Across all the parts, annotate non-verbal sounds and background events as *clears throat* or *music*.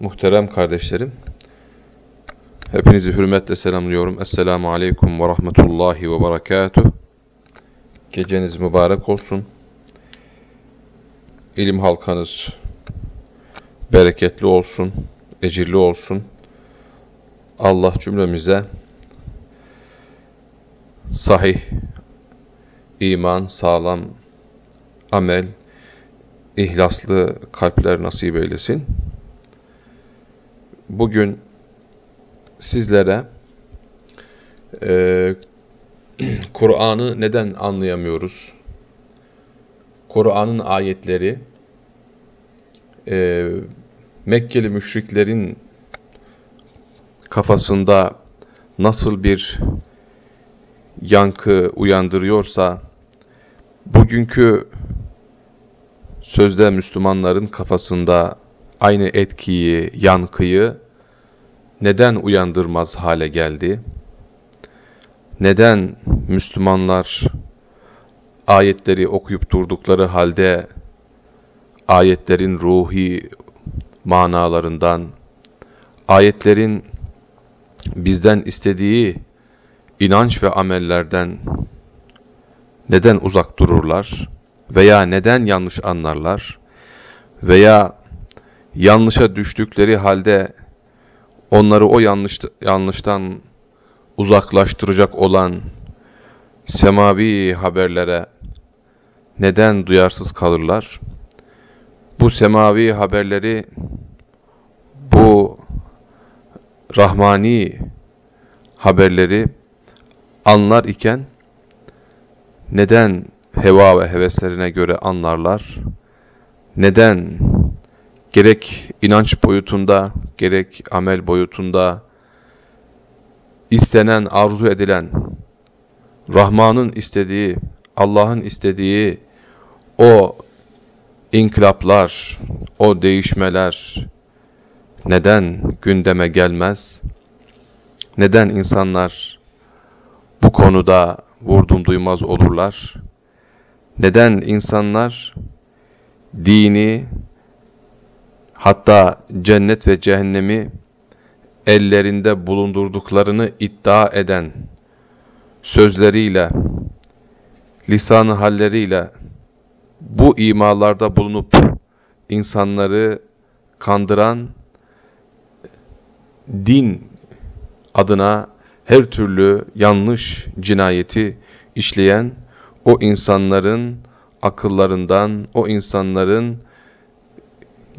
Muhterem kardeşlerim, hepinizi hürmetle selamlıyorum. Esselamu Aleyküm ve Rahmetullahi ve Berekatuh. Geceniz mübarek olsun. İlim halkanız bereketli olsun, ecirli olsun. Allah cümlemize sahih, iman, sağlam amel, ihlaslı kalpler nasip eylesin. Bugün sizlere e, Kur'an'ı neden anlayamıyoruz? Kur'an'ın ayetleri e, Mekkeli müşriklerin kafasında nasıl bir yankı uyandırıyorsa bugünkü sözde Müslümanların kafasında aynı etkiyi, yankıyı neden uyandırmaz hale geldi? Neden Müslümanlar ayetleri okuyup durdukları halde ayetlerin ruhi manalarından, ayetlerin bizden istediği inanç ve amellerden neden uzak dururlar veya neden yanlış anlarlar veya yanlışa düştükleri halde onları o yanlış, yanlıştan uzaklaştıracak olan semavi haberlere neden duyarsız kalırlar? Bu semavi haberleri, bu rahmani haberleri anlar iken neden heva ve heveslerine göre anlarlar? Neden gerek inanç boyutunda, gerek amel boyutunda istenen, arzu edilen, Rahman'ın istediği, Allah'ın istediği o inkılaplar, o değişmeler neden gündeme gelmez? Neden insanlar bu konuda vurdum duymaz olurlar? Neden insanlar dini, hatta cennet ve cehennemi ellerinde bulundurduklarını iddia eden sözleriyle, lisanı halleriyle bu imalarda bulunup insanları kandıran din adına her türlü yanlış cinayeti işleyen o insanların akıllarından, o insanların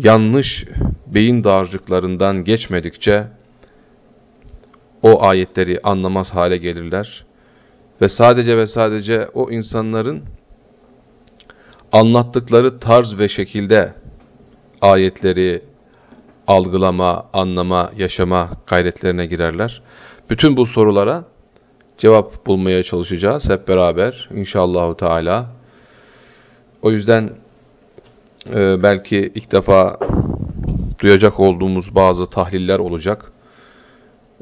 yanlış beyin dağarcıklarından geçmedikçe o ayetleri anlamaz hale gelirler. Ve sadece ve sadece o insanların anlattıkları tarz ve şekilde ayetleri algılama, anlama, yaşama gayretlerine girerler. Bütün bu sorulara cevap bulmaya çalışacağız hep beraber inşallahu teala. O yüzden e, belki ilk defa duyacak olduğumuz bazı tahliller olacak.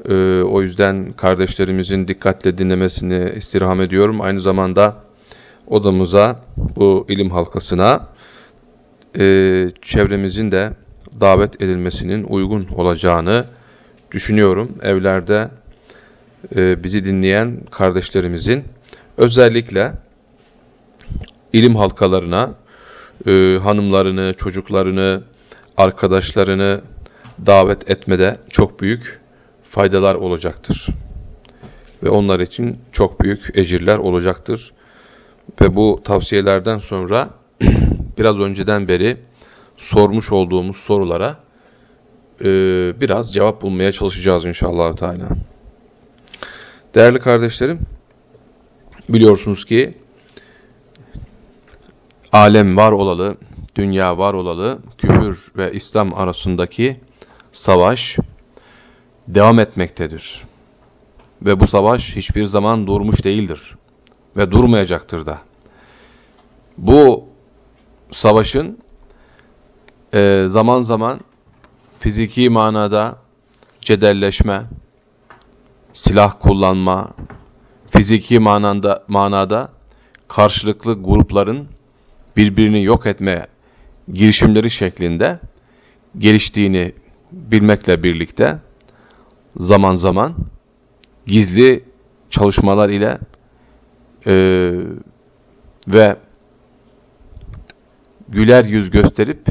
E, o yüzden kardeşlerimizin dikkatle dinlemesini istirham ediyorum. Aynı zamanda odamıza, bu ilim halkasına e, çevremizin de davet edilmesinin uygun olacağını düşünüyorum. Evlerde e, bizi dinleyen kardeşlerimizin özellikle ilim halkalarına e, hanımlarını, çocuklarını, arkadaşlarını davet etmede çok büyük faydalar olacaktır. Ve onlar için çok büyük ecirler olacaktır. Ve bu tavsiyelerden sonra *clears throat* biraz önceden beri sormuş olduğumuz sorulara e, biraz cevap bulmaya çalışacağız inşallah. Teala. Değerli kardeşlerim, biliyorsunuz ki alem var olalı, dünya var olalı, küfür ve İslam arasındaki savaş devam etmektedir. Ve bu savaş hiçbir zaman durmuş değildir ve durmayacaktır da. Bu savaşın e, zaman zaman fiziki manada cedelleşme, silah kullanma, fiziki manada, manada karşılıklı grupların birbirini yok etme girişimleri şeklinde geliştiğini bilmekle birlikte zaman zaman gizli çalışmalar ile e, ve güler yüz gösterip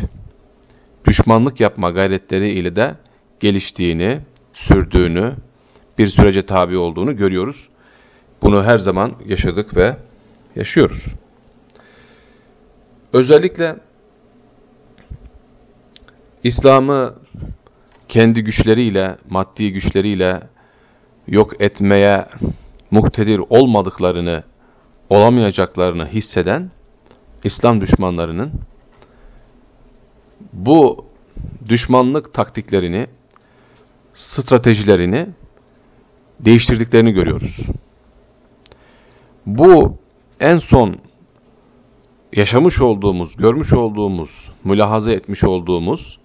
düşmanlık yapma gayretleri ile de geliştiğini, sürdüğünü, bir sürece tabi olduğunu görüyoruz. Bunu her zaman yaşadık ve yaşıyoruz. Özellikle İslam'ı kendi güçleriyle, maddi güçleriyle yok etmeye muktedir olmadıklarını, olamayacaklarını hisseden İslam düşmanlarının bu düşmanlık taktiklerini, stratejilerini değiştirdiklerini görüyoruz. Bu en son yaşamış olduğumuz, görmüş olduğumuz, mülahaza etmiş olduğumuz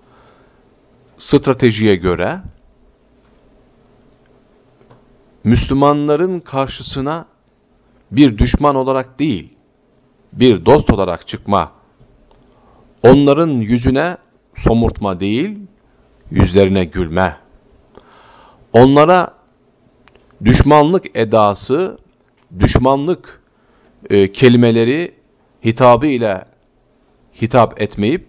stratejiye göre Müslümanların karşısına bir düşman olarak değil, bir dost olarak çıkma, onların yüzüne somurtma değil, yüzlerine gülme, onlara düşmanlık edası, düşmanlık e, kelimeleri hitabı ile hitap etmeyip,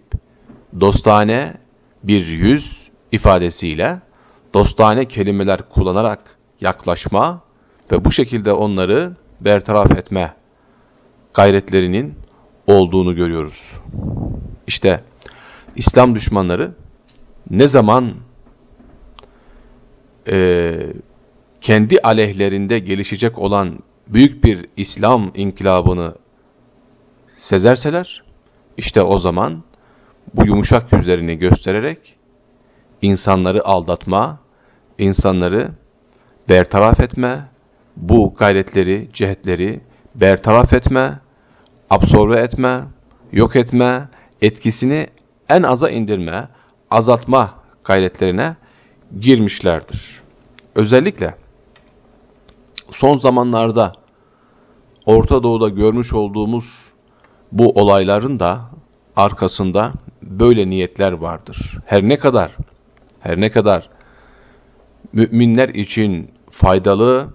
dostane bir yüz ifadesiyle, dostane kelimeler kullanarak yaklaşma ve bu şekilde onları bertaraf etme gayretlerinin olduğunu görüyoruz. İşte İslam düşmanları ne zaman e, kendi aleyhlerinde gelişecek olan büyük bir İslam inkılabını sezerseler, işte o zaman bu yumuşak yüzlerini göstererek insanları aldatma, insanları bertaraf etme, bu gayretleri, cehetleri bertaraf etme, absorbe etme, yok etme, etkisini en aza indirme, azaltma gayretlerine girmişlerdir. Özellikle son zamanlarda Orta Doğu'da görmüş olduğumuz bu olayların da arkasında böyle niyetler vardır. Her ne kadar her ne kadar müminler için faydalı,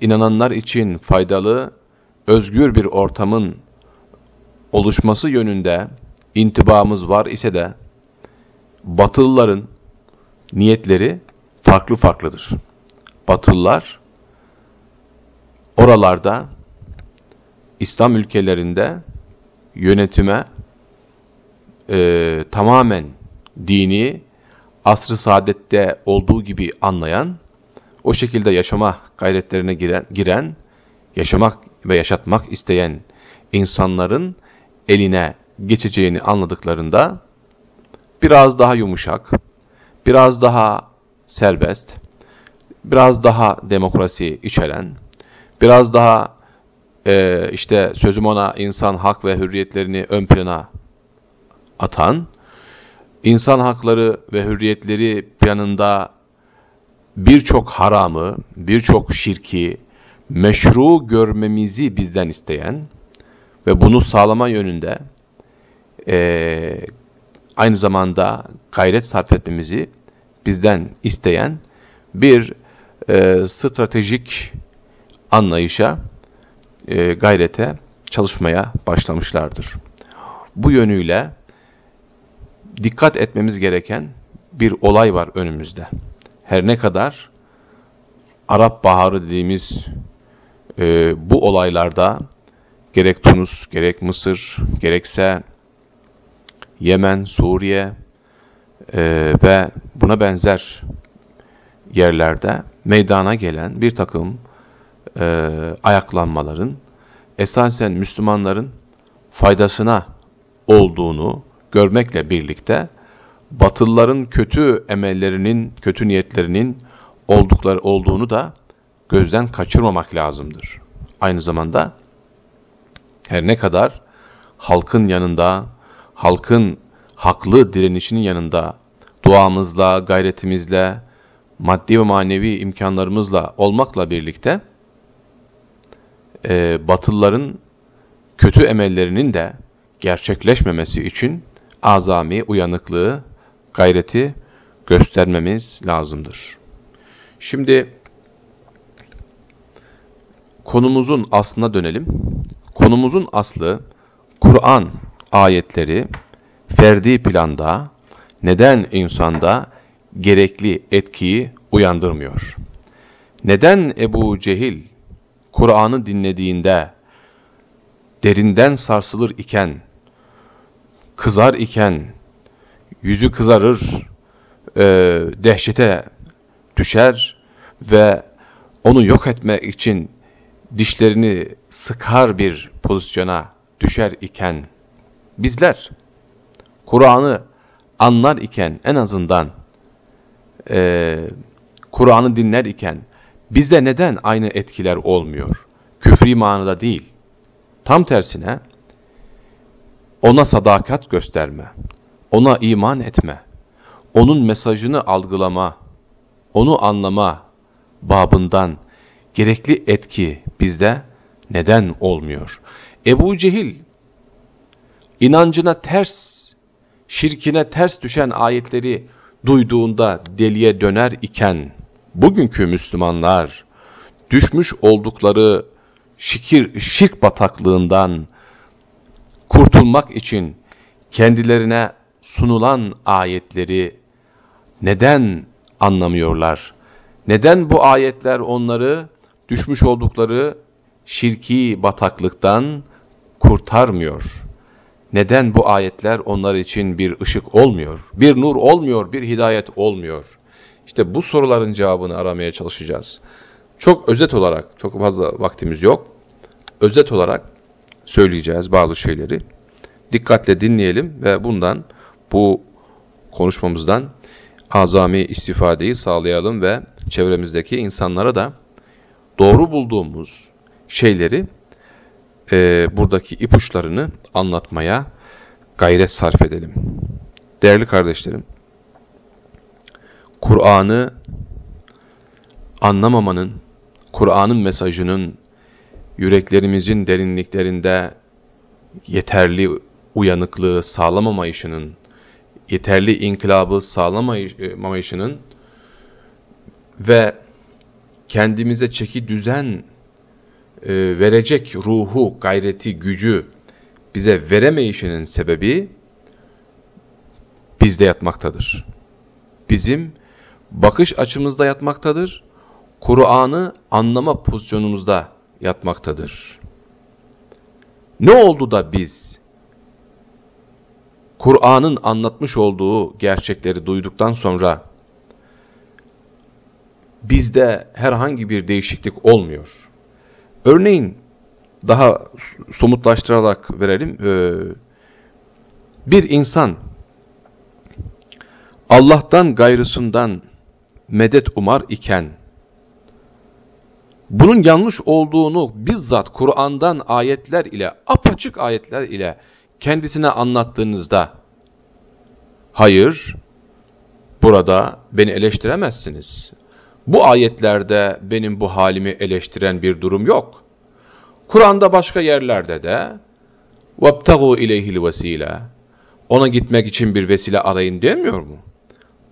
inananlar için faydalı, özgür bir ortamın oluşması yönünde intibamız var ise de Batılıların niyetleri farklı farklıdır. Batılılar oralarda İslam ülkelerinde yönetime e, tamamen dini asr-ı saadette olduğu gibi anlayan, o şekilde yaşama gayretlerine giren, giren, yaşamak ve yaşatmak isteyen insanların eline geçeceğini anladıklarında biraz daha yumuşak, biraz daha serbest, biraz daha demokrasi içeren, biraz daha e, işte sözüm ona insan hak ve hürriyetlerini ön plana atan, insan hakları ve hürriyetleri yanında birçok haramı, birçok şirki meşru görmemizi bizden isteyen ve bunu sağlama yönünde e, aynı zamanda gayret sarf etmemizi bizden isteyen bir e, stratejik anlayışa, e, gayrete, çalışmaya başlamışlardır. Bu yönüyle dikkat etmemiz gereken bir olay var önümüzde. Her ne kadar Arap Baharı dediğimiz e, bu olaylarda gerek Tunus, gerek Mısır, gerekse Yemen, Suriye e, ve buna benzer yerlerde meydana gelen bir takım e, ayaklanmaların esasen Müslümanların faydasına olduğunu görmekle birlikte Batılıların kötü emellerinin, kötü niyetlerinin oldukları olduğunu da gözden kaçırmamak lazımdır. Aynı zamanda her ne kadar halkın yanında, halkın haklı direnişinin yanında duamızla, gayretimizle, maddi ve manevi imkanlarımızla olmakla birlikte e, Batılıların kötü emellerinin de gerçekleşmemesi için azami uyanıklığı, gayreti göstermemiz lazımdır. Şimdi konumuzun aslına dönelim. Konumuzun aslı Kur'an ayetleri ferdi planda neden insanda gerekli etkiyi uyandırmıyor? Neden Ebu Cehil Kur'an'ı dinlediğinde derinden sarsılır iken, kızar iken, yüzü kızarır, e, dehşete düşer ve onu yok etmek için dişlerini sıkar bir pozisyona düşer iken, bizler Kur'an'ı anlar iken en azından e, Kur'an'ı dinler iken bizde neden aynı etkiler olmuyor? Küfri manada değil. Tam tersine ona sadakat gösterme, ona iman etme, onun mesajını algılama, onu anlama babından gerekli etki bizde neden olmuyor? Ebu Cehil inancına ters, şirkine ters düşen ayetleri duyduğunda deliye döner iken bugünkü Müslümanlar düşmüş oldukları şikir, şirk bataklığından kurtulmak için kendilerine sunulan ayetleri neden anlamıyorlar? Neden bu ayetler onları düşmüş oldukları şirki bataklıktan kurtarmıyor? Neden bu ayetler onlar için bir ışık olmuyor, bir nur olmuyor, bir hidayet olmuyor? İşte bu soruların cevabını aramaya çalışacağız. Çok özet olarak, çok fazla vaktimiz yok. Özet olarak söyleyeceğiz bazı şeyleri. Dikkatle dinleyelim ve bundan, bu konuşmamızdan azami istifadeyi sağlayalım ve çevremizdeki insanlara da doğru bulduğumuz şeyleri, e, buradaki ipuçlarını anlatmaya gayret sarf edelim. Değerli kardeşlerim, Kur'an'ı anlamamanın, Kur'an'ın mesajının yüreklerimizin derinliklerinde yeterli uyanıklığı sağlamamayışının, yeterli inkılabı sağlamamayışının ve kendimize çeki düzen e, verecek ruhu, gayreti, gücü bize veremeyişinin sebebi bizde yatmaktadır. Bizim bakış açımızda yatmaktadır. Kur'an'ı anlama pozisyonumuzda yatmaktadır. Ne oldu da biz Kur'an'ın anlatmış olduğu gerçekleri duyduktan sonra bizde herhangi bir değişiklik olmuyor. Örneğin daha somutlaştırarak verelim. Bir insan Allah'tan gayrısından medet umar iken bunun yanlış olduğunu bizzat Kur'an'dan ayetler ile, apaçık ayetler ile kendisine anlattığınızda, hayır, burada beni eleştiremezsiniz. Bu ayetlerde benim bu halimi eleştiren bir durum yok. Kur'an'da başka yerlerde de وَابْتَغُوا اِلَيْهِ الْوَس۪يلَ Ona gitmek için bir vesile arayın demiyor mu?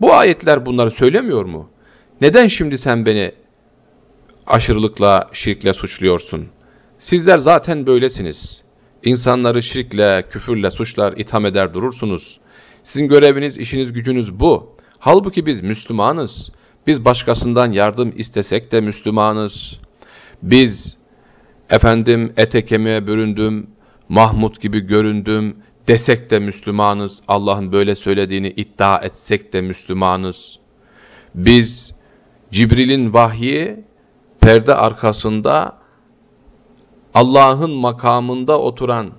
Bu ayetler bunları söylemiyor mu? Neden şimdi sen beni aşırılıkla, şirkle suçluyorsun? Sizler zaten böylesiniz. İnsanları şirkle, küfürle suçlar, itham eder durursunuz. Sizin göreviniz, işiniz, gücünüz bu. Halbuki biz Müslümanız. Biz başkasından yardım istesek de Müslümanız. Biz efendim ete kemiğe büründüm, Mahmut gibi göründüm desek de Müslümanız. Allah'ın böyle söylediğini iddia etsek de Müslümanız. Biz Cibril'in vahyi perde arkasında Allah'ın makamında oturan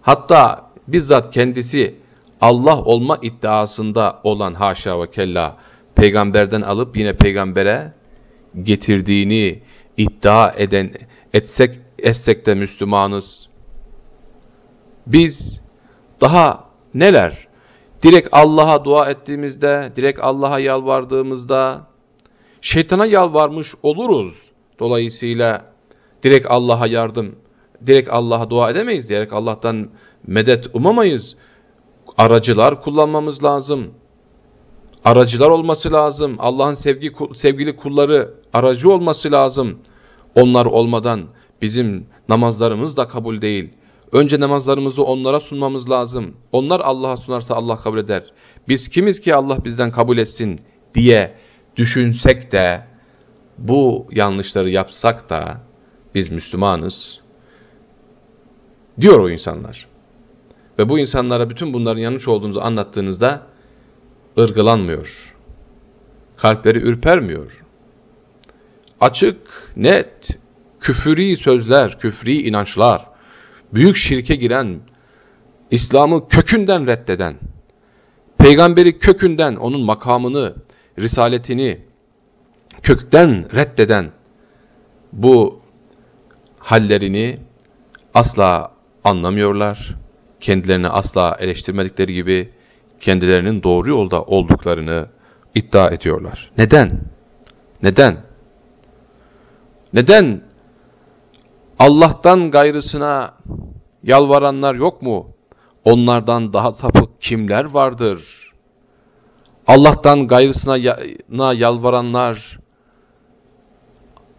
hatta bizzat kendisi Allah olma iddiasında olan haşa ve kella peygamberden alıp yine peygambere getirdiğini iddia eden etsek etsek de Müslümanız. Biz daha neler? Direkt Allah'a dua ettiğimizde, direkt Allah'a yalvardığımızda şeytana yalvarmış oluruz. Dolayısıyla direkt Allah'a yardım, direkt Allah'a dua edemeyiz diyerek Allah'tan medet umamayız. Aracılar kullanmamız lazım. aracılar olması lazım. Allah'ın sevgi, sevgili kulları aracı olması lazım. Onlar olmadan bizim namazlarımız da kabul değil. Önce namazlarımızı onlara sunmamız lazım. Onlar Allah'a sunarsa Allah kabul eder. Biz kimiz ki Allah bizden kabul etsin diye düşünsek de bu yanlışları yapsak da biz Müslümanız diyor o insanlar. Ve bu insanlara bütün bunların yanlış olduğumuzu anlattığınızda ırgılanmıyor. Kalpleri ürpermiyor. Açık, net, küfüri sözler, küfri inançlar, büyük şirke giren, İslam'ı kökünden reddeden, peygamberi kökünden, onun makamını, risaletini kökten reddeden bu hallerini asla anlamıyorlar. Kendilerini asla eleştirmedikleri gibi kendilerinin doğru yolda olduklarını iddia ediyorlar. Neden? Neden? Neden Allah'tan gayrısına yalvaranlar yok mu? Onlardan daha sapık kimler vardır? Allah'tan gayrısına yalvaranlar,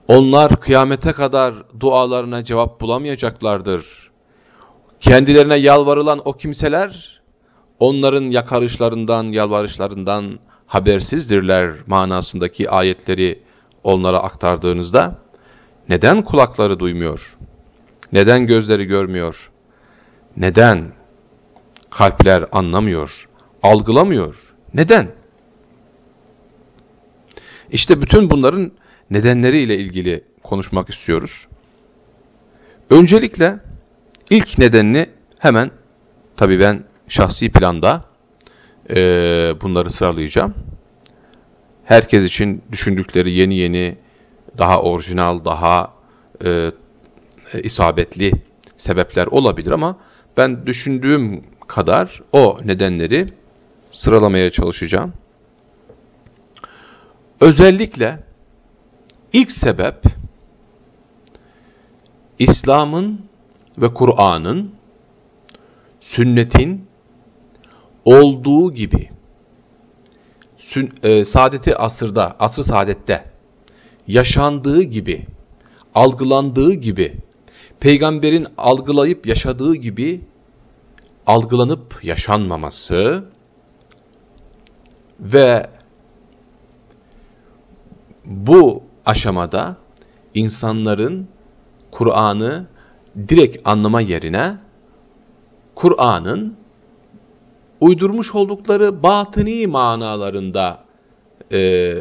onlar kıyamete kadar dualarına cevap bulamayacaklardır. Kendilerine yalvarılan o kimseler, onların yakarışlarından, yalvarışlarından habersizdirler manasındaki ayetleri onlara aktardığınızda, neden kulakları duymuyor? Neden gözleri görmüyor? Neden kalpler anlamıyor, algılamıyor? Neden? İşte bütün bunların nedenleriyle ilgili konuşmak istiyoruz. Öncelikle ilk nedenini hemen tabii ben şahsi planda e, bunları sıralayacağım. Herkes için düşündükleri yeni yeni, daha orijinal, daha e, isabetli sebepler olabilir ama ben düşündüğüm kadar o nedenleri sıralamaya çalışacağım. Özellikle ilk sebep İslam'ın ve Kur'an'ın sünnetin olduğu gibi sün, e, saadeti asırda, asr saadette yaşandığı gibi, algılandığı gibi, peygamberin algılayıp yaşadığı gibi algılanıp yaşanmaması ve bu aşamada insanların Kur'an'ı direkt anlama yerine Kur'an'ın uydurmuş oldukları batıni manalarında e,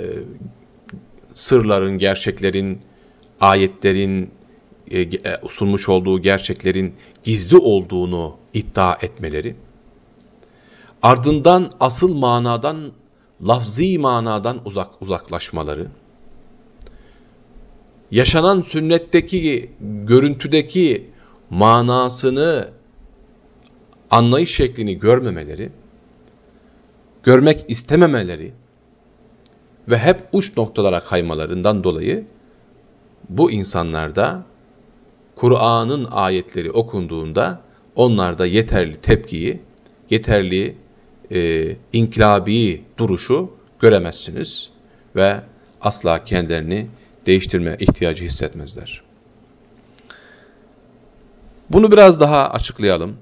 sırların, gerçeklerin, ayetlerin sunmuş olduğu gerçeklerin gizli olduğunu iddia etmeleri, ardından asıl manadan, lafzi manadan uzak uzaklaşmaları, yaşanan sünnetteki, görüntüdeki manasını, anlayış şeklini görmemeleri, görmek istememeleri ve hep uç noktalara kaymalarından dolayı bu insanlarda Kur'an'ın ayetleri okunduğunda onlarda yeterli tepkiyi, yeterli e, inkilabi duruşu göremezsiniz ve asla kendilerini değiştirme ihtiyacı hissetmezler. Bunu biraz daha açıklayalım.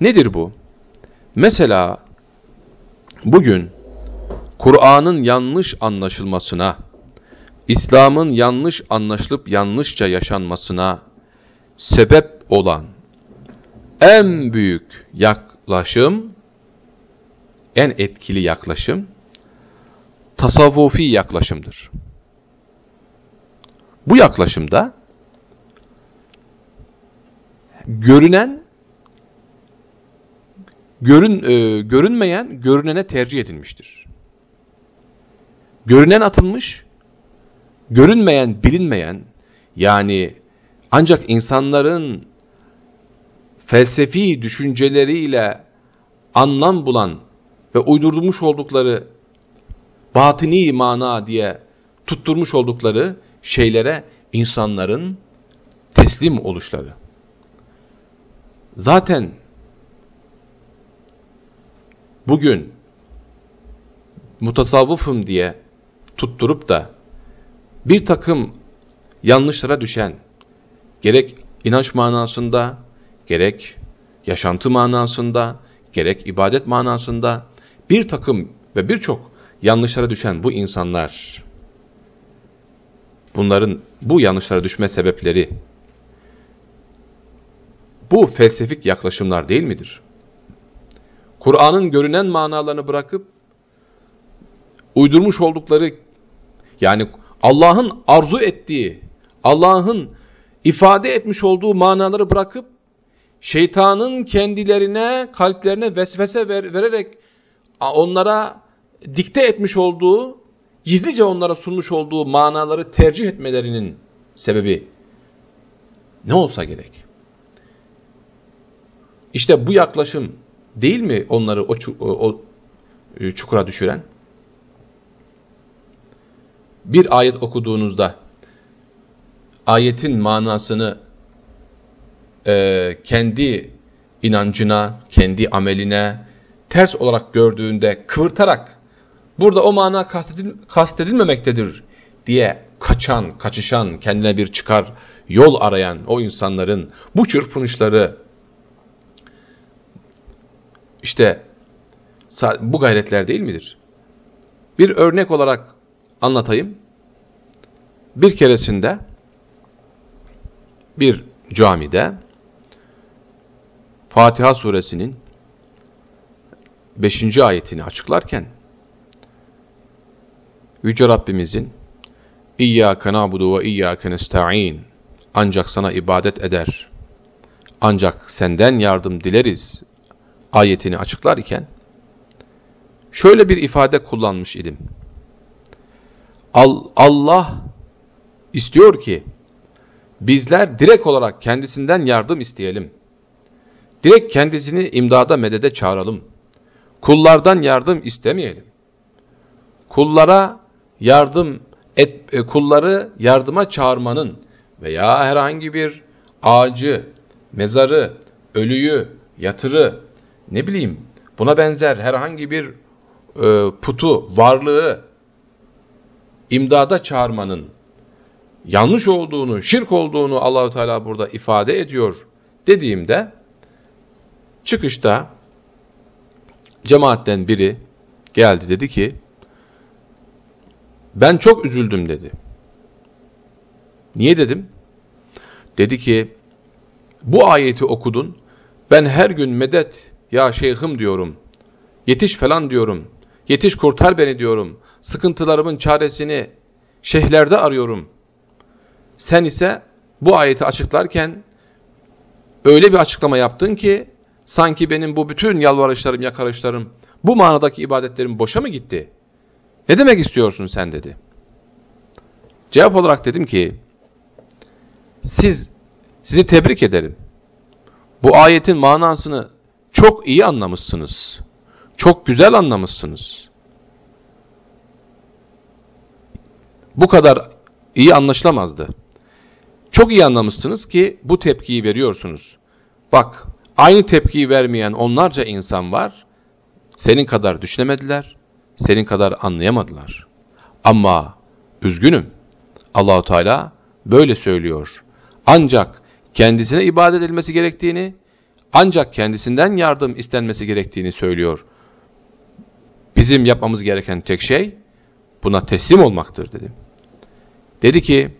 Nedir bu? Mesela bugün Kur'an'ın yanlış anlaşılmasına, İslam'ın yanlış anlaşılıp yanlışça yaşanmasına sebep olan en büyük yaklaşım, en etkili yaklaşım, tasavvufi yaklaşımdır. Bu yaklaşımda görünen görün e, görünmeyen görünene tercih edilmiştir. Görünen atılmış, görünmeyen bilinmeyen yani ancak insanların felsefi düşünceleriyle anlam bulan ve uydurmuş oldukları batini mana diye tutturmuş oldukları şeylere insanların teslim oluşları. Zaten bugün mutasavvıfım diye tutturup da bir takım yanlışlara düşen, gerek inanç manasında, gerek yaşantı manasında, gerek ibadet manasında bir takım ve birçok yanlışlara düşen bu insanlar, bunların bu yanlışlara düşme sebepleri, bu felsefik yaklaşımlar değil midir? Kur'an'ın görünen manalarını bırakıp uydurmuş oldukları yani Allah'ın arzu ettiği, Allah'ın ifade etmiş olduğu manaları bırakıp şeytanın kendilerine, kalplerine vesvese ver, vererek onlara dikte etmiş olduğu, gizlice onlara sunmuş olduğu manaları tercih etmelerinin sebebi ne olsa gerek. İşte bu yaklaşım değil mi onları o, o e, çukura düşüren? Bir ayet okuduğunuzda ayetin manasını e, kendi inancına, kendi ameline ters olarak gördüğünde kıvırtarak burada o mana kastedil, kastedilmemektedir diye kaçan, kaçışan, kendine bir çıkar yol arayan o insanların bu çırpınışları işte bu gayretler değil midir? Bir örnek olarak anlatayım. Bir keresinde bir camide Fatiha suresinin 5. ayetini açıklarken Yüce Rabbimizin İyyâke na'budu ve iyyâke nesta'in ancak sana ibadet eder. Ancak senden yardım dileriz ayetini açıklar iken şöyle bir ifade kullanmış idim. Allah istiyor ki bizler direkt olarak kendisinden yardım isteyelim. Direkt kendisini imdada medede çağıralım. Kullardan yardım istemeyelim. Kullara yardım et, e, kulları yardıma çağırmanın veya herhangi bir ağacı, mezarı, ölüyü, yatırı, ne bileyim buna benzer herhangi bir e, putu, varlığı imdada çağırmanın yanlış olduğunu, şirk olduğunu Allahu Teala burada ifade ediyor dediğimde çıkışta cemaatten biri geldi dedi ki ben çok üzüldüm dedi. Niye dedim? Dedi ki bu ayeti okudun ben her gün medet ya şeyhim diyorum yetiş falan diyorum yetiş kurtar beni diyorum sıkıntılarımın çaresini şeyhlerde arıyorum sen ise bu ayeti açıklarken öyle bir açıklama yaptın ki sanki benim bu bütün yalvarışlarım, yakarışlarım, bu manadaki ibadetlerim boşa mı gitti? Ne demek istiyorsun sen dedi. Cevap olarak dedim ki siz sizi tebrik ederim. Bu ayetin manasını çok iyi anlamışsınız. Çok güzel anlamışsınız. Bu kadar iyi anlaşılamazdı. Çok iyi anlamışsınız ki bu tepkiyi veriyorsunuz. Bak aynı tepkiyi vermeyen onlarca insan var. Senin kadar düşünemediler, senin kadar anlayamadılar. Ama üzgünüm. Allahu Teala böyle söylüyor. Ancak kendisine ibadet edilmesi gerektiğini, ancak kendisinden yardım istenmesi gerektiğini söylüyor. Bizim yapmamız gereken tek şey buna teslim olmaktır dedim. Dedi ki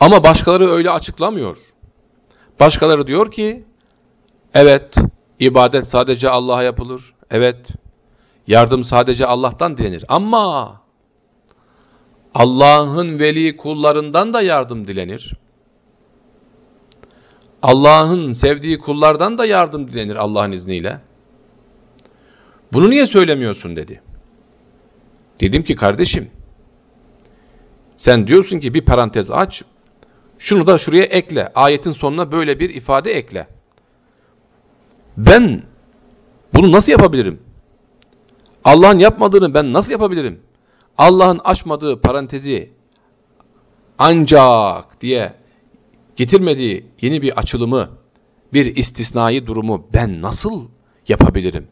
ama başkaları öyle açıklamıyor. Başkaları diyor ki, evet ibadet sadece Allah'a yapılır. Evet yardım sadece Allah'tan dilenir. Ama Allah'ın veli kullarından da yardım dilenir. Allah'ın sevdiği kullardan da yardım dilenir Allah'ın izniyle. Bunu niye söylemiyorsun dedi. Dedim ki kardeşim, sen diyorsun ki bir parantez aç, şunu da şuraya ekle. Ayetin sonuna böyle bir ifade ekle. Ben bunu nasıl yapabilirim? Allah'ın yapmadığını ben nasıl yapabilirim? Allah'ın açmadığı parantezi ancak diye getirmediği yeni bir açılımı, bir istisnai durumu ben nasıl yapabilirim?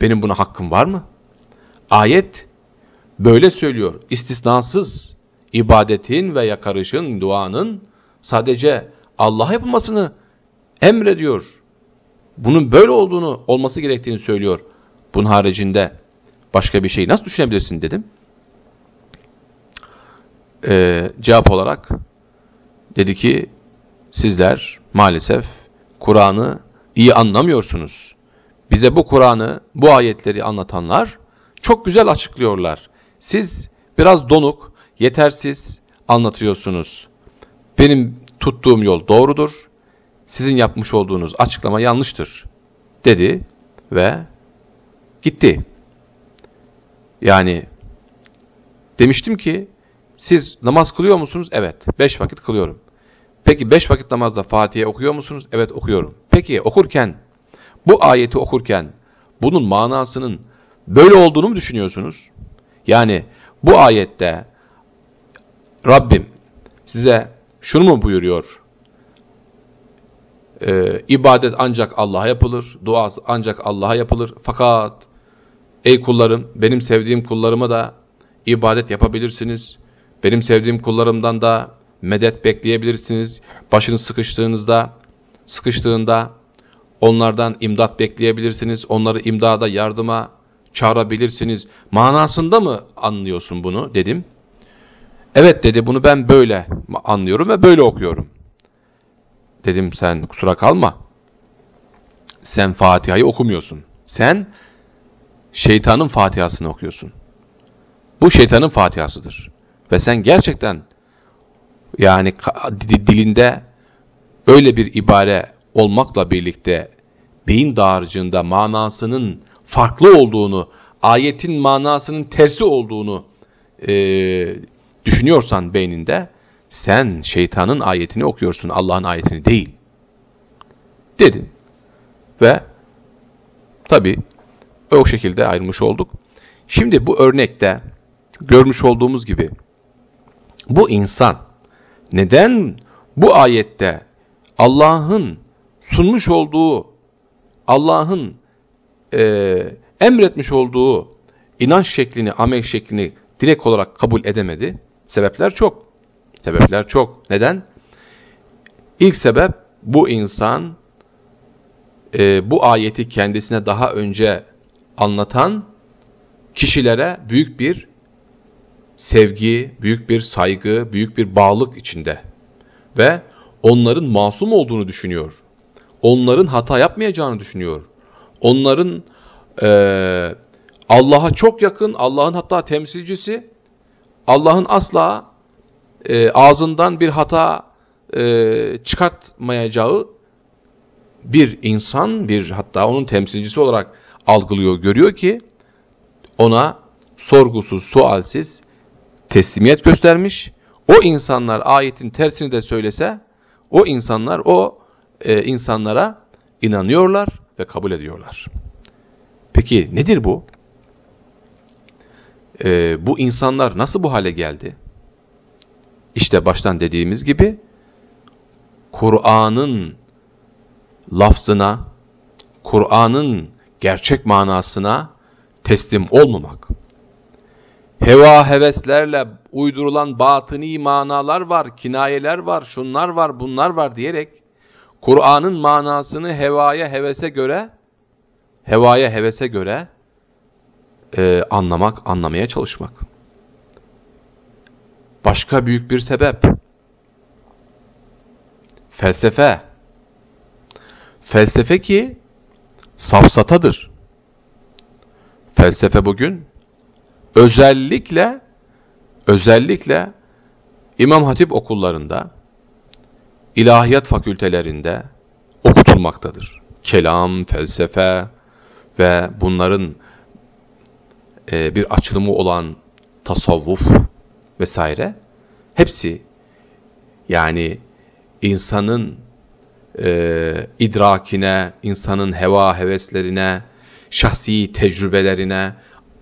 Benim buna hakkım var mı? Ayet böyle söylüyor. İstisnasız ibadetin ve yakarışın, duanın sadece Allah'a yapılmasını emrediyor. Bunun böyle olduğunu, olması gerektiğini söylüyor. Bunun haricinde başka bir şey nasıl düşünebilirsin dedim. Ee, cevap olarak dedi ki sizler maalesef Kur'an'ı iyi anlamıyorsunuz. Bize bu Kur'an'ı, bu ayetleri anlatanlar çok güzel açıklıyorlar. Siz biraz donuk, yetersiz anlatıyorsunuz. Benim tuttuğum yol doğrudur. Sizin yapmış olduğunuz açıklama yanlıştır. Dedi ve gitti. Yani demiştim ki siz namaz kılıyor musunuz? Evet. Beş vakit kılıyorum. Peki beş vakit namazda Fatiha okuyor musunuz? Evet okuyorum. Peki okurken, bu ayeti okurken bunun manasının böyle olduğunu mu düşünüyorsunuz? Yani bu ayette Rabbim size şunu mu buyuruyor? Ee, ibadet ancak Allah'a yapılır, duası ancak Allah'a yapılır. Fakat ey kullarım, benim sevdiğim kullarıma da ibadet yapabilirsiniz. Benim sevdiğim kullarımdan da medet bekleyebilirsiniz. Başınız sıkıştığınızda, sıkıştığında onlardan imdat bekleyebilirsiniz. Onları imdada, yardıma çağırabilirsiniz. Manasında mı anlıyorsun bunu dedim. Evet dedi bunu ben böyle anlıyorum ve böyle okuyorum. Dedim sen kusura kalma. Sen Fatiha'yı okumuyorsun. Sen şeytanın Fatiha'sını okuyorsun. Bu şeytanın Fatiha'sıdır. Ve sen gerçekten yani dilinde öyle bir ibare olmakla birlikte beyin dağarcığında manasının farklı olduğunu, ayetin manasının tersi olduğunu e, düşünüyorsan beyninde, sen şeytanın ayetini okuyorsun, Allah'ın ayetini değil. Dedin. Ve tabi o şekilde ayrılmış olduk. Şimdi bu örnekte görmüş olduğumuz gibi bu insan neden bu ayette Allah'ın sunmuş olduğu, Allah'ın e, emretmiş olduğu inanç şeklini, amel şeklini direkt olarak kabul edemedi? Sebepler çok. Sebepler çok. Neden? İlk sebep bu insan e, bu ayeti kendisine daha önce anlatan kişilere büyük bir sevgi, büyük bir saygı, büyük bir bağlılık içinde. Ve onların masum olduğunu düşünüyor. Onların hata yapmayacağını düşünüyor. Onların e, Allah'a çok yakın, Allah'ın hatta temsilcisi, Allah'ın asla e, ağzından bir hata e, çıkartmayacağı bir insan, bir hatta onun temsilcisi olarak algılıyor, görüyor ki ona sorgusuz, sualsiz teslimiyet göstermiş. O insanlar ayetin tersini de söylese, o insanlar o e, insanlara inanıyorlar ve kabul ediyorlar. Peki nedir bu? E, bu insanlar nasıl bu hale geldi? İşte baştan dediğimiz gibi Kur'an'ın lafzına, Kur'an'ın gerçek manasına teslim olmamak heva heveslerle uydurulan batıni manalar var, kinayeler var, şunlar var, bunlar var diyerek Kur'an'ın manasını hevaya hevese göre hevaya hevese göre e, anlamak, anlamaya çalışmak. Başka büyük bir sebep. Felsefe. Felsefe ki safsatadır. Felsefe bugün özellikle özellikle İmam Hatip okullarında, ilahiyat fakültelerinde okutulmaktadır. Kelam, felsefe ve bunların e, bir açılımı olan tasavvuf vesaire hepsi yani insanın e, idrakine, insanın heva heveslerine, şahsi tecrübelerine,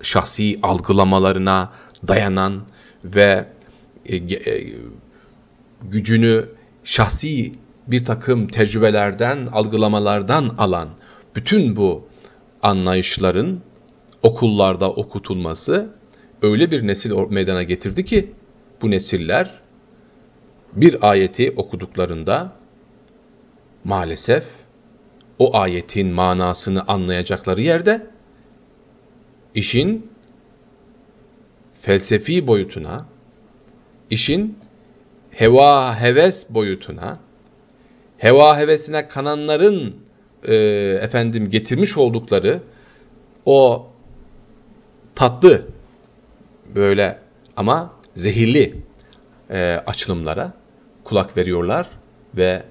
şahsi algılamalarına dayanan ve e, e, gücünü şahsi bir takım tecrübelerden, algılamalardan alan bütün bu anlayışların okullarda okutulması öyle bir nesil meydana getirdi ki bu nesiller bir ayeti okuduklarında maalesef o ayetin manasını anlayacakları yerde işin felsefi boyutuna, işin heva heves boyutuna, heva hevesine kananların e, efendim getirmiş oldukları o tatlı böyle ama zehirli e, açılımlara kulak veriyorlar ve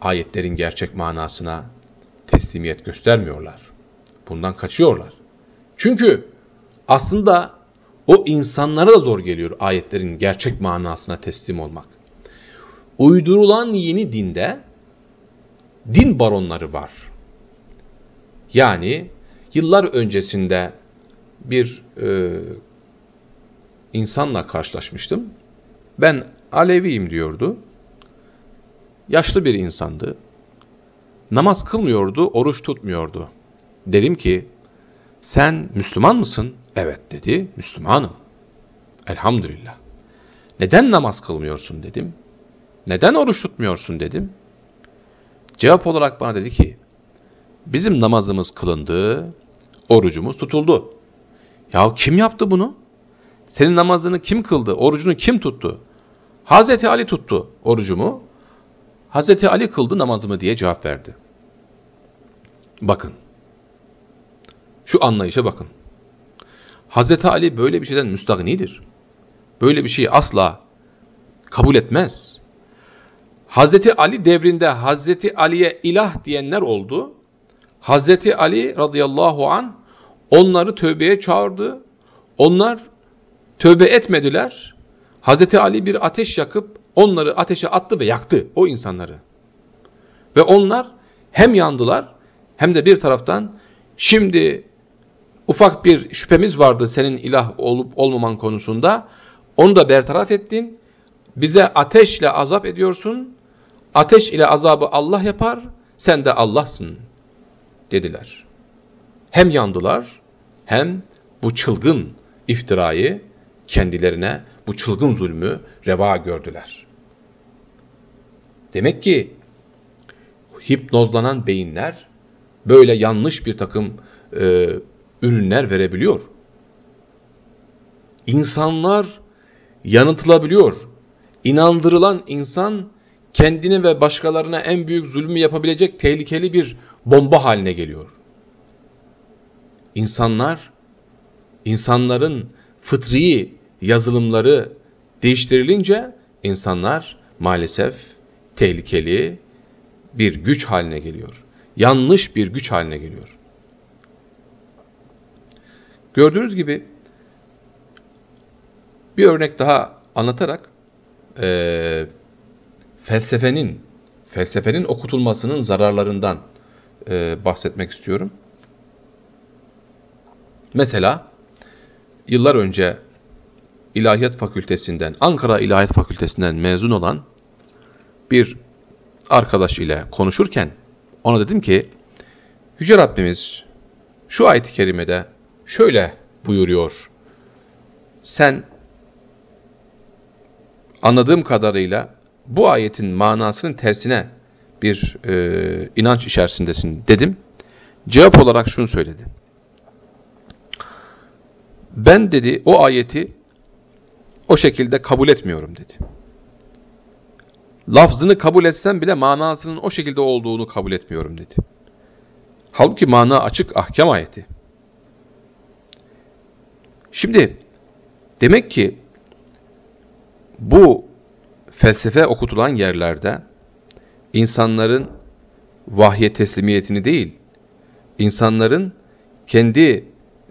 ayetlerin gerçek manasına teslimiyet göstermiyorlar. Bundan kaçıyorlar. Çünkü aslında o insanlara da zor geliyor ayetlerin gerçek manasına teslim olmak. Uydurulan yeni dinde din baronları var. Yani yıllar öncesinde bir e, insanla karşılaşmıştım. Ben Aleviyim diyordu. Yaşlı bir insandı. Namaz kılmıyordu, oruç tutmuyordu. Dedim ki, sen Müslüman mısın? Evet dedi, Müslümanım. Elhamdülillah. Neden namaz kılmıyorsun dedim. Neden oruç tutmuyorsun dedim. Cevap olarak bana dedi ki, bizim namazımız kılındı, orucumuz tutuldu. Ya kim yaptı bunu? Senin namazını kim kıldı, orucunu kim tuttu? Hazreti Ali tuttu orucumu, Hazreti Ali kıldı namazımı diye cevap verdi. Bakın, şu anlayışa bakın. Hazreti Ali böyle bir şeyden müstahnidir. Böyle bir şeyi asla kabul etmez. Hazreti Ali devrinde Hazreti Ali'ye ilah diyenler oldu. Hazreti Ali radıyallahu an onları tövbeye çağırdı. Onlar tövbe etmediler. Hazreti Ali bir ateş yakıp onları ateşe attı ve yaktı o insanları. Ve onlar hem yandılar hem de bir taraftan şimdi ufak bir şüphemiz vardı senin ilah olup olmaman konusunda. Onu da bertaraf ettin. Bize ateşle azap ediyorsun. Ateş ile azabı Allah yapar. Sen de Allah'sın dediler. Hem yandılar hem bu çılgın iftirayı kendilerine bu çılgın zulmü reva gördüler. Demek ki hipnozlanan beyinler böyle yanlış bir takım e, ürünler verebiliyor. İnsanlar yanıtılabiliyor. İnandırılan insan kendine ve başkalarına en büyük zulmü yapabilecek tehlikeli bir bomba haline geliyor. İnsanlar, insanların fıtri yazılımları değiştirilince insanlar maalesef tehlikeli bir güç haline geliyor. Yanlış bir güç haline geliyor. Gördüğünüz gibi bir örnek daha anlatarak e, felsefenin felsefenin okutulmasının zararlarından e, bahsetmek istiyorum. Mesela yıllar önce İlahiyat Fakültesinden, Ankara İlahiyat Fakültesinden mezun olan bir arkadaş ile konuşurken ona dedim ki Yüce Rabbimiz şu ayet-i kerimede şöyle buyuruyor. Sen anladığım kadarıyla bu ayetin manasının tersine bir e, inanç içerisindesin dedim. Cevap olarak şunu söyledi. Ben dedi o ayeti o şekilde kabul etmiyorum dedi. Lafzını kabul etsem bile manasının o şekilde olduğunu kabul etmiyorum dedi. Halbuki mana açık ahkam ayeti. Şimdi demek ki bu felsefe okutulan yerlerde insanların vahye teslimiyetini değil, insanların kendi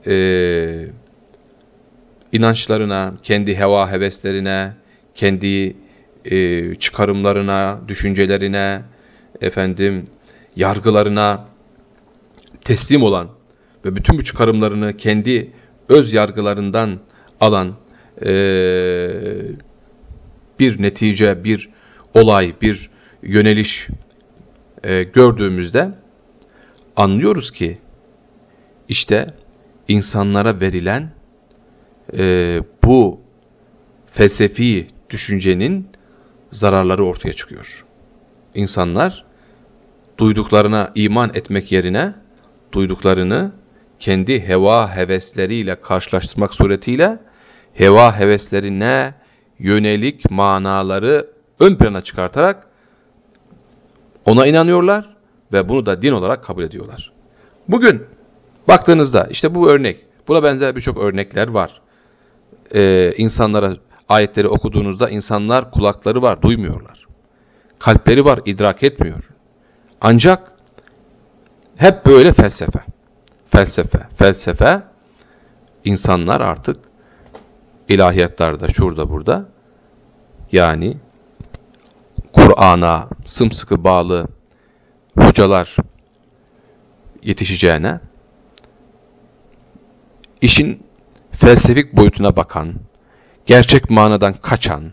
e, inançlarına, kendi heva heveslerine, kendi e, çıkarımlarına, düşüncelerine, efendim yargılarına teslim olan ve bütün bu çıkarımlarını kendi öz yargılarından alan e, bir netice, bir olay, bir yöneliş e, gördüğümüzde anlıyoruz ki işte insanlara verilen e, bu felsefi düşüncenin zararları ortaya çıkıyor. İnsanlar duyduklarına iman etmek yerine duyduklarını kendi heva hevesleriyle karşılaştırmak suretiyle heva heveslerine yönelik manaları ön plana çıkartarak ona inanıyorlar ve bunu da din olarak kabul ediyorlar. Bugün baktığınızda işte bu örnek, buna benzer birçok örnekler var. Ee, insanlara ayetleri okuduğunuzda insanlar kulakları var, duymuyorlar. Kalpleri var, idrak etmiyor. Ancak hep böyle felsefe. Felsefe, felsefe. insanlar artık ilahiyatlarda, şurada burada yani Kur'an'a sımsıkı bağlı hocalar yetişeceğine işin felsefik boyutuna bakan, gerçek manadan kaçan,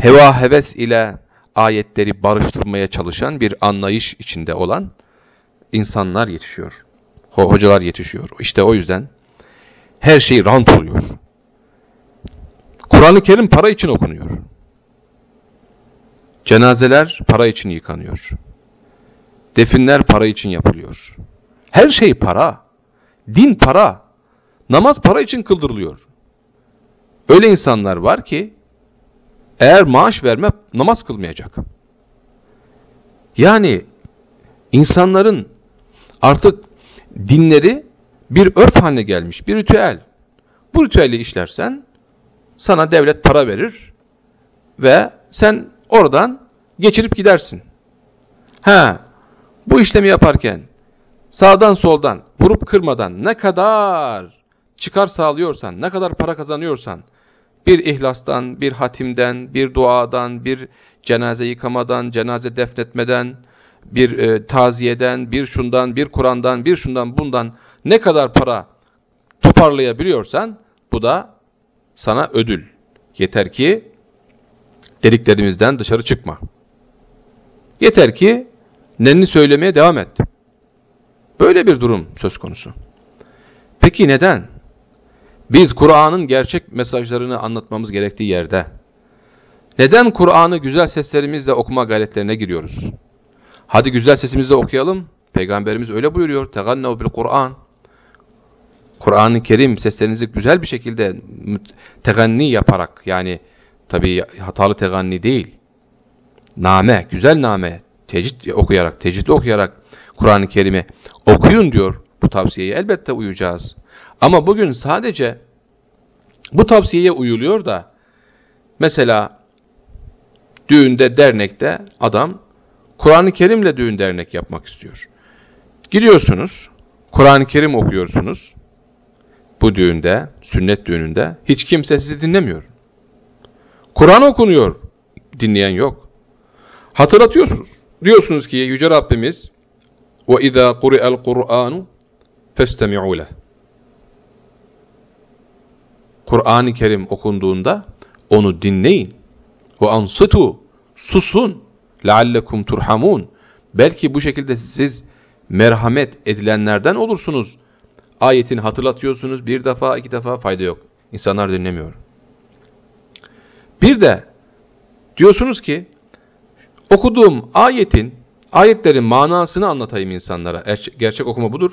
heva heves ile ayetleri barıştırmaya çalışan bir anlayış içinde olan insanlar yetişiyor. Hocalar yetişiyor. İşte o yüzden her şey rant oluyor. Kur'an-ı Kerim para için okunuyor. Cenazeler para için yıkanıyor. Definler para için yapılıyor. Her şey para. Din para. Namaz para için kıldırılıyor. Öyle insanlar var ki eğer maaş verme namaz kılmayacak. Yani insanların artık dinleri bir örf haline gelmiş, bir ritüel. Bu ritüeli işlersen sana devlet para verir ve sen oradan geçirip gidersin. Ha, bu işlemi yaparken sağdan soldan vurup kırmadan ne kadar çıkar sağlıyorsan, ne kadar para kazanıyorsan bir ihlastan, bir hatimden, bir duadan, bir cenaze yıkamadan, cenaze defnetmeden, bir e, taziyeden, bir şundan, bir Kur'an'dan, bir şundan bundan ne kadar para toparlayabiliyorsan bu da sana ödül. Yeter ki dediklerimizden dışarı çıkma. Yeter ki nenni söylemeye devam et. Böyle bir durum söz konusu. Peki neden? Biz Kur'an'ın gerçek mesajlarını anlatmamız gerektiği yerde neden Kur'an'ı güzel seslerimizle okuma gayretlerine giriyoruz? Hadi güzel sesimizle okuyalım. Peygamberimiz öyle buyuruyor. Tegannev bil Kur'an. Kur'an-ı Kerim seslerinizi güzel bir şekilde teganni yaparak yani tabi hatalı teganni değil. Name, güzel name, tecid okuyarak, tecidi okuyarak Kur'an-ı Kerim'i okuyun diyor bu tavsiyeye. Elbette uyacağız. Ama bugün sadece bu tavsiyeye uyuluyor da mesela düğünde, dernekte adam Kur'an-ı Kerim'le düğün dernek yapmak istiyor. Gidiyorsunuz, Kur'an-ı Kerim okuyorsunuz. Bu düğünde, sünnet düğününde hiç kimse sizi dinlemiyor. Kur'an okunuyor, dinleyen yok. Hatırlatıyorsunuz. Diyorsunuz ki Yüce Rabbimiz وَاِذَا قُرِئَ الْقُرْآنُ فَاسْتَمِعُوا لَهُ Kur'an-ı Kerim okunduğunda onu dinleyin. O ansitu susun leallekum turhamun. Belki bu şekilde siz merhamet edilenlerden olursunuz. Ayetini hatırlatıyorsunuz bir defa iki defa fayda yok. İnsanlar dinlemiyor. Bir de diyorsunuz ki okuduğum ayetin ayetlerin manasını anlatayım insanlara. Gerçek okuma budur.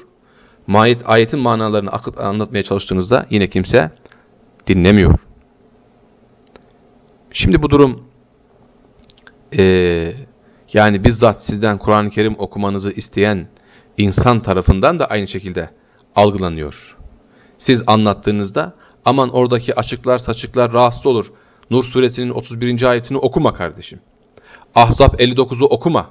Ayet, ayetin manalarını anlatmaya çalıştığınızda yine kimse dinlemiyor. Şimdi bu durum e, yani bizzat sizden Kur'an-ı Kerim okumanızı isteyen insan tarafından da aynı şekilde algılanıyor. Siz anlattığınızda aman oradaki açıklar saçıklar rahatsız olur. Nur suresinin 31. ayetini okuma kardeşim. Ahzab 59'u okuma.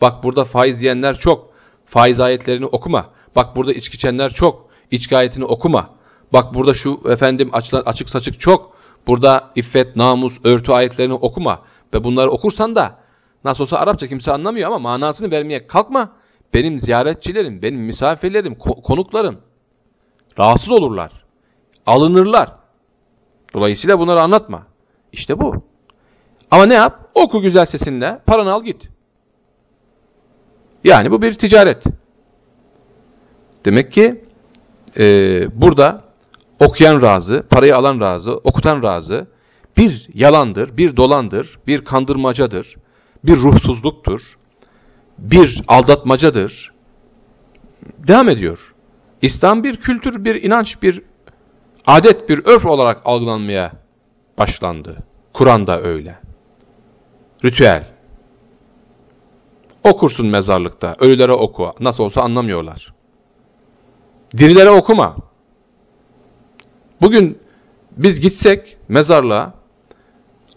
Bak burada faiz yiyenler çok. Faiz ayetlerini okuma. Bak burada içki içenler çok. İçki ayetini okuma. Bak burada şu efendim açık saçık çok. Burada iffet, namus, örtü ayetlerini okuma. Ve bunları okursan da nasıl olsa Arapça kimse anlamıyor ama manasını vermeye kalkma. Benim ziyaretçilerim, benim misafirlerim, konuklarım rahatsız olurlar. Alınırlar. Dolayısıyla bunları anlatma. İşte bu. Ama ne yap? Oku güzel sesinle, paranı al git. Yani bu bir ticaret. Demek ki e, burada okuyan razı, parayı alan razı, okutan razı bir yalandır, bir dolandır, bir kandırmacadır, bir ruhsuzluktur, bir aldatmacadır. Devam ediyor. İslam bir kültür, bir inanç, bir adet, bir örf olarak algılanmaya başlandı. Kur'an'da öyle. Ritüel. Okursun mezarlıkta, ölülere oku. Nasıl olsa anlamıyorlar. Dirilere okuma. Bugün biz gitsek mezarlığa,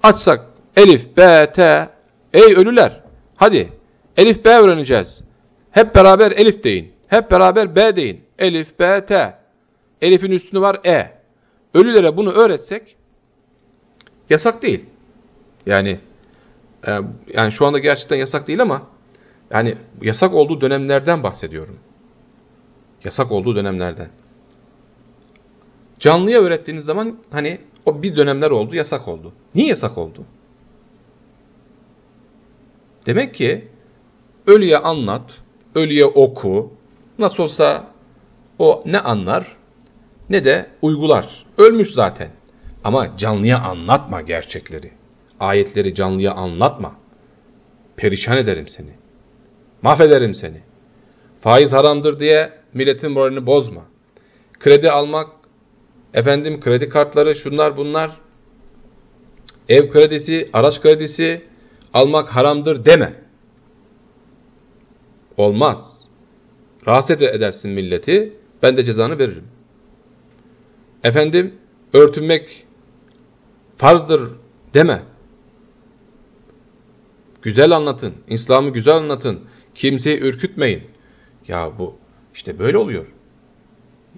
açsak Elif, B, T, ey ölüler, hadi Elif, B öğreneceğiz. Hep beraber Elif deyin, hep beraber B deyin. Elif, B, T. Elif'in üstünü var E. Ölülere bunu öğretsek, yasak değil. Yani e, yani şu anda gerçekten yasak değil ama yani yasak olduğu dönemlerden bahsediyorum. Yasak olduğu dönemlerden. Canlıya öğrettiğiniz zaman hani o bir dönemler oldu, yasak oldu. Niye yasak oldu? Demek ki ölüye anlat, ölüye oku, nasıl olsa o ne anlar ne de uygular. Ölmüş zaten. Ama canlıya anlatma gerçekleri. Ayetleri canlıya anlatma. Perişan ederim seni. Mahvederim seni. Faiz haramdır diye milletin moralini bozma. Kredi almak, efendim kredi kartları şunlar bunlar, ev kredisi, araç kredisi almak haramdır deme. Olmaz. Rahatsız edersin milleti, ben de cezanı veririm. Efendim, örtünmek farzdır deme. Güzel anlatın, İslam'ı güzel anlatın, kimseyi ürkütmeyin. Ya bu işte böyle oluyor.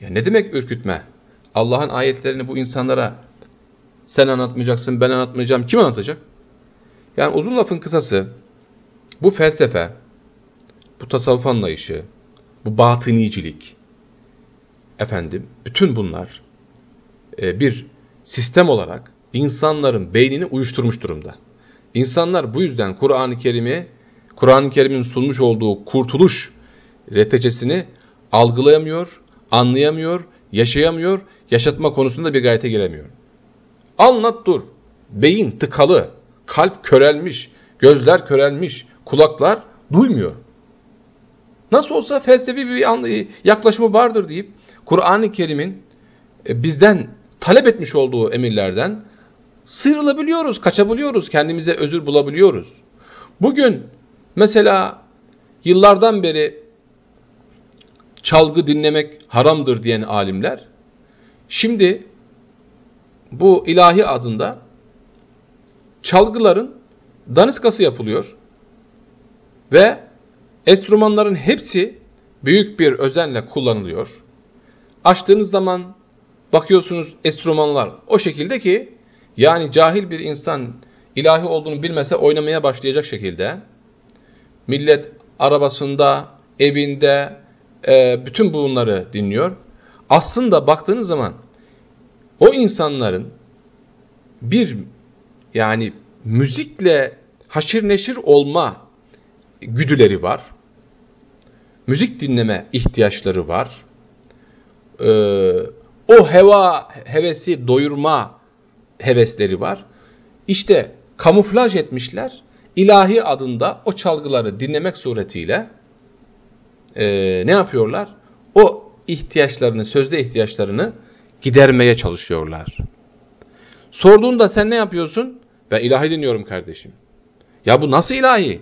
Ya ne demek ürkütme? Allah'ın ayetlerini bu insanlara sen anlatmayacaksın, ben anlatmayacağım. Kim anlatacak? Yani uzun lafın kısası bu felsefe, bu tasavvuf anlayışı, bu batınicilik, efendim bütün bunlar e, bir sistem olarak insanların beynini uyuşturmuş durumda. İnsanlar bu yüzden Kur'an-ı Kerim'i, Kur'an-ı Kerim'in sunmuş olduğu kurtuluş reçetesini algılayamıyor, anlayamıyor, yaşayamıyor, yaşatma konusunda bir gayete giremiyor. Anlat dur. Beyin tıkalı, kalp körelmiş, gözler körelmiş, kulaklar duymuyor. Nasıl olsa felsefi bir yaklaşımı vardır deyip Kur'an-ı Kerim'in e, bizden talep etmiş olduğu emirlerden sıyrılabiliyoruz, kaçabiliyoruz, kendimize özür bulabiliyoruz. Bugün mesela yıllardan beri çalgı dinlemek haramdır diyen alimler, şimdi bu ilahi adında çalgıların daniskası yapılıyor ve enstrümanların hepsi büyük bir özenle kullanılıyor. Açtığınız zaman bakıyorsunuz enstrümanlar o şekilde ki yani cahil bir insan ilahi olduğunu bilmese oynamaya başlayacak şekilde millet arabasında, evinde, e, bütün bunları dinliyor. Aslında baktığınız zaman o insanların bir yani müzikle haşir neşir olma güdüleri var. Müzik dinleme ihtiyaçları var. Ee, o heva hevesi doyurma hevesleri var. İşte kamuflaj etmişler. ilahi adında o çalgıları dinlemek suretiyle e, ne yapıyorlar? O ihtiyaçlarını, sözde ihtiyaçlarını gidermeye çalışıyorlar. Sorduğunda sen ne yapıyorsun? Ben ilahi dinliyorum kardeşim. Ya bu nasıl ilahi?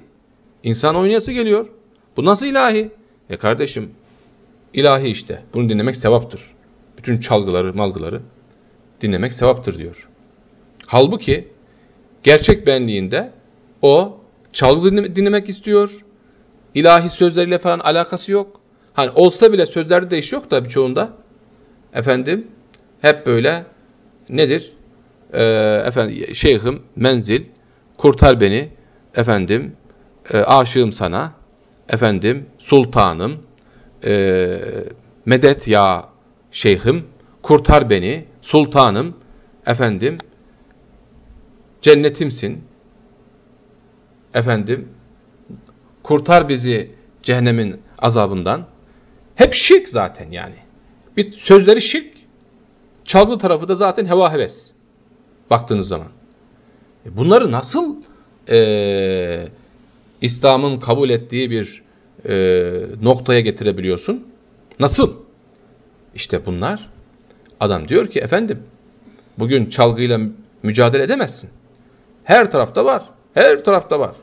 İnsan oynayası geliyor. Bu nasıl ilahi? Ya kardeşim ilahi işte. Bunu dinlemek sevaptır. Bütün çalgıları, malgıları dinlemek sevaptır diyor. Halbuki gerçek benliğinde o çalgı dinlemek istiyor. İlahi sözleriyle falan alakası yok. Hani olsa bile sözlerde de iş yok da birçoğunda. Efendim hep böyle nedir? Ee, efendim şeyhim menzil kurtar beni. Efendim e, aşığım sana. Efendim sultanım. E, medet ya şeyhim kurtar beni. Sultanım. Efendim cennetimsin. Efendim kurtar bizi cehennemin azabından hep şirk zaten yani. Bir sözleri şirk, çalgı tarafı da zaten heva heves. Baktığınız zaman. E bunları nasıl e, İslam'ın kabul ettiği bir e, noktaya getirebiliyorsun? Nasıl? İşte bunlar. Adam diyor ki efendim bugün çalgıyla mücadele edemezsin. Her tarafta var. Her tarafta var.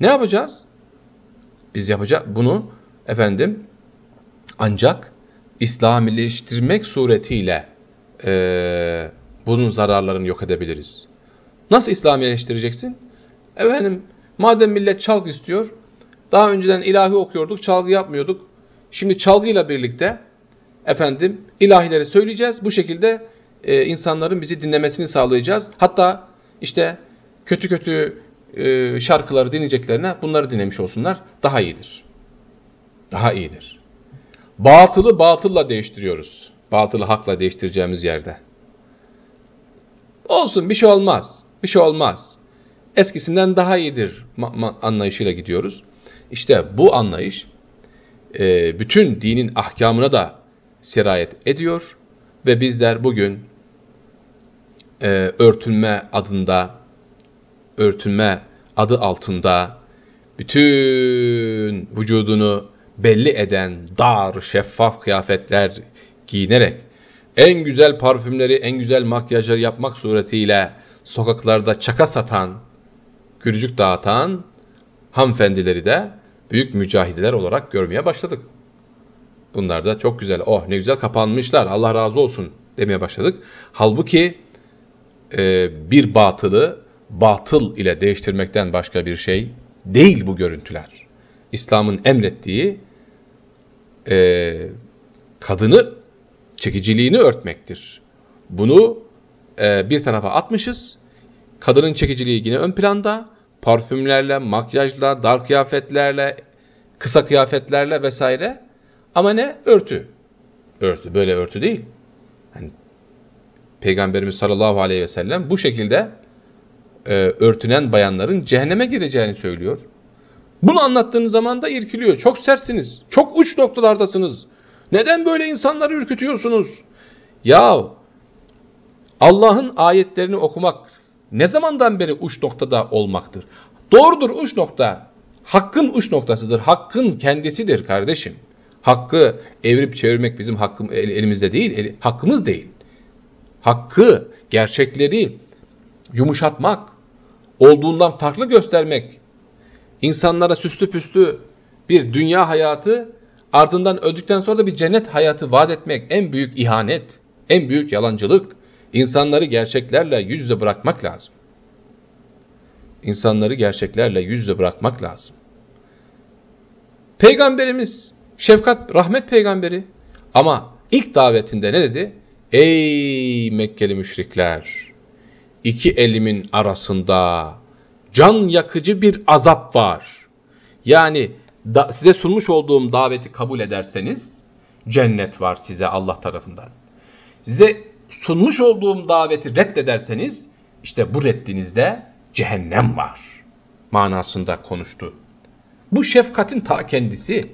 Ne yapacağız? Biz yapacak bunu efendim ancak İslamileştirmek suretiyle e, bunun zararlarını yok edebiliriz. Nasıl İslamileştireceksin? Efendim madem millet çalgı istiyor, daha önceden ilahi okuyorduk, çalgı yapmıyorduk. Şimdi çalgıyla birlikte efendim ilahileri söyleyeceğiz. Bu şekilde e, insanların bizi dinlemesini sağlayacağız. Hatta işte kötü kötü e, şarkıları dinleyeceklerine bunları dinlemiş olsunlar. Daha iyidir. Daha iyidir. Batılı batılla değiştiriyoruz. Batılı hakla değiştireceğimiz yerde. Olsun bir şey olmaz. Bir şey olmaz. Eskisinden daha iyidir anlayışıyla gidiyoruz. İşte bu anlayış e, bütün dinin ahkamına da sirayet ediyor ve bizler bugün e, örtünme adında, örtünme adı altında bütün vücudunu belli eden dar, şeffaf kıyafetler giyinerek en güzel parfümleri, en güzel makyajları yapmak suretiyle sokaklarda çaka satan, gürcük dağıtan hanımefendileri de büyük mücahideler olarak görmeye başladık. Bunlar da çok güzel, oh ne güzel kapanmışlar, Allah razı olsun demeye başladık. Halbuki e, bir batılı batıl ile değiştirmekten başka bir şey değil bu görüntüler. İslam'ın emrettiği e, kadını çekiciliğini örtmektir. Bunu e, bir tarafa atmışız. Kadının çekiciliği yine ön planda. Parfümlerle, makyajla, dar kıyafetlerle, kısa kıyafetlerle vesaire. Ama ne? Örtü. Örtü. Böyle örtü değil. Yani, Peygamberimiz sallallahu aleyhi ve sellem bu şekilde e, örtünen bayanların cehenneme gireceğini söylüyor. Bunu anlattığınız zaman da irkiliyor. Çok sertsiniz. Çok uç noktalardasınız. Neden böyle insanları ürkütüyorsunuz? Ya Allah'ın ayetlerini okumak ne zamandan beri uç noktada olmaktır? Doğrudur uç nokta. Hakkın uç noktasıdır. Hakkın kendisidir kardeşim. Hakkı evirip çevirmek bizim hakkım, elimizde değil, el, hakkımız değil. Hakkı, gerçekleri yumuşatmak, olduğundan farklı göstermek, insanlara süslü püslü bir dünya hayatı ardından öldükten sonra da bir cennet hayatı vaat etmek en büyük ihanet, en büyük yalancılık. İnsanları gerçeklerle yüz yüze bırakmak lazım. İnsanları gerçeklerle yüz yüze bırakmak lazım. Peygamberimiz şefkat, rahmet peygamberi ama ilk davetinde ne dedi? Ey Mekkeli müşrikler! iki elimin arasında can yakıcı bir azap var. Yani da, size sunmuş olduğum daveti kabul ederseniz cennet var size Allah tarafından. Size sunmuş olduğum daveti reddederseniz işte bu reddinizde cehennem var manasında konuştu. Bu şefkatin ta kendisi.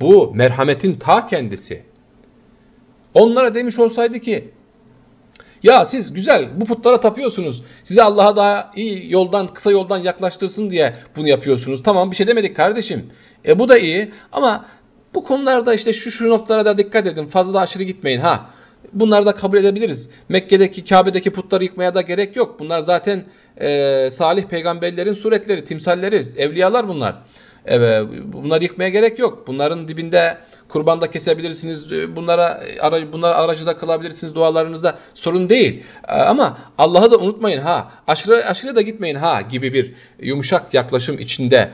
Bu merhametin ta kendisi. Onlara demiş olsaydı ki ya siz güzel bu putlara tapıyorsunuz. Size Allah'a daha iyi yoldan, kısa yoldan yaklaştırsın diye bunu yapıyorsunuz. Tamam bir şey demedik kardeşim. E bu da iyi ama bu konularda işte şu şu noktalara da dikkat edin. Fazla da aşırı gitmeyin ha. Bunları da kabul edebiliriz. Mekke'deki, Kabe'deki putları yıkmaya da gerek yok. Bunlar zaten e, salih peygamberlerin suretleri, timsalleri, evliyalar bunlar. Evet, bunları yıkmaya gerek yok. Bunların dibinde kurban da kesebilirsiniz. Bunlara bunlar aracı da kılabilirsiniz dualarınızda. Sorun değil. Ee, ama Allah'ı da unutmayın ha. Aşırı aşırı da gitmeyin ha gibi bir yumuşak yaklaşım içinde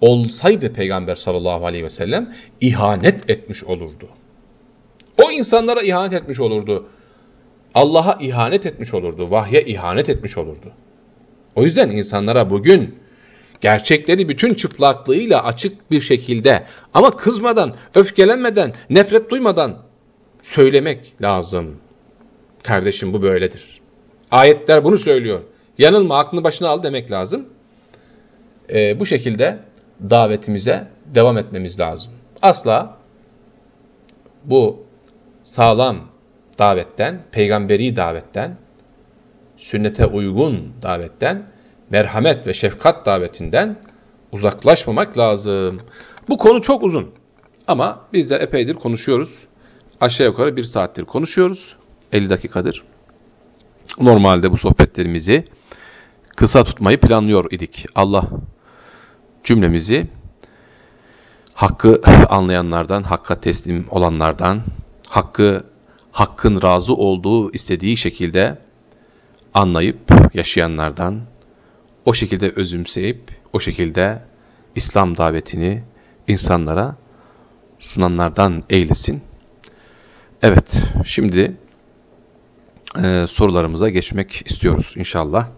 olsaydı Peygamber sallallahu aleyhi ve sellem ihanet etmiş olurdu. O insanlara ihanet etmiş olurdu. Allah'a ihanet etmiş olurdu. Vahye ihanet etmiş olurdu. O yüzden insanlara bugün gerçekleri bütün çıplaklığıyla açık bir şekilde ama kızmadan, öfkelenmeden, nefret duymadan söylemek lazım. Kardeşim bu böyledir. Ayetler bunu söylüyor. Yanılma, aklını başına al demek lazım. Ee, bu şekilde davetimize devam etmemiz lazım. Asla bu sağlam davetten, peygamberi davetten, sünnete uygun davetten, merhamet ve şefkat davetinden uzaklaşmamak lazım. Bu konu çok uzun ama biz de epeydir konuşuyoruz. Aşağı yukarı bir saattir konuşuyoruz. 50 dakikadır. Normalde bu sohbetlerimizi kısa tutmayı planlıyor idik. Allah cümlemizi hakkı anlayanlardan, hakka teslim olanlardan, hakkı hakkın razı olduğu istediği şekilde anlayıp yaşayanlardan, o şekilde özümseyip o şekilde İslam davetini insanlara sunanlardan eylesin. Evet, şimdi e, sorularımıza geçmek istiyoruz inşallah.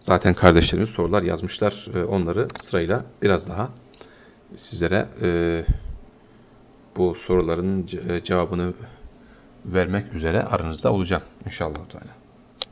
Zaten kardeşlerimiz sorular yazmışlar. E, onları sırayla biraz daha sizlere e, bu soruların cevabını vermek üzere aranızda olacağım inşallah. Teala.